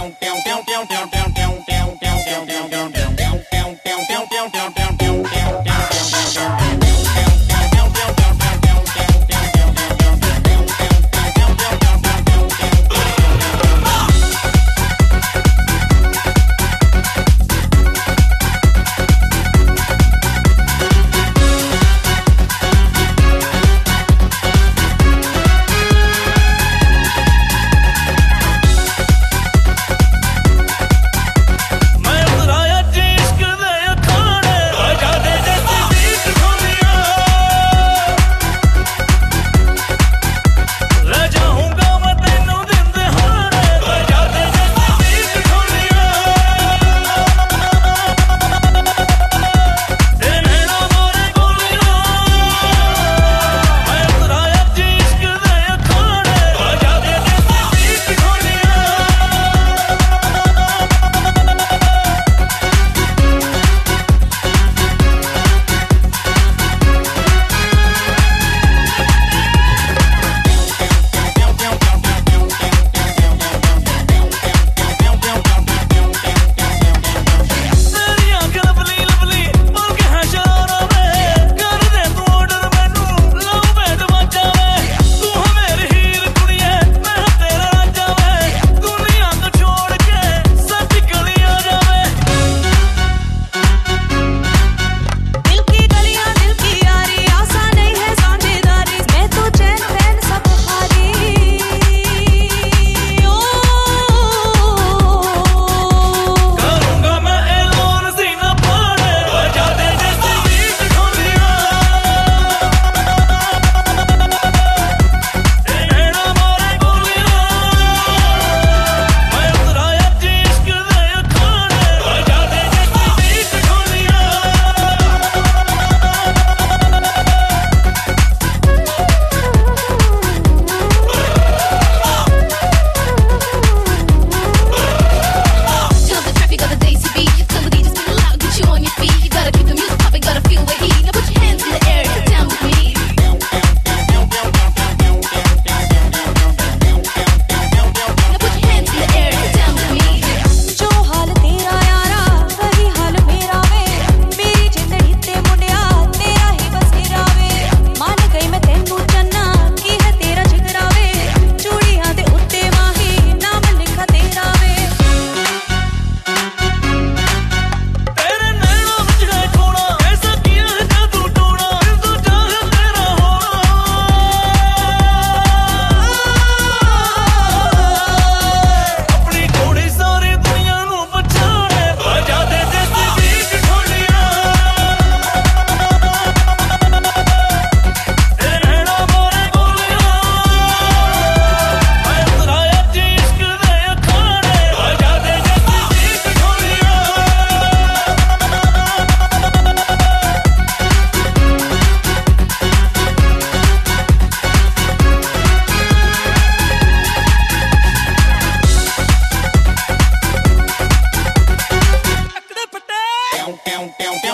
down, down, down, down, down, down. é um, é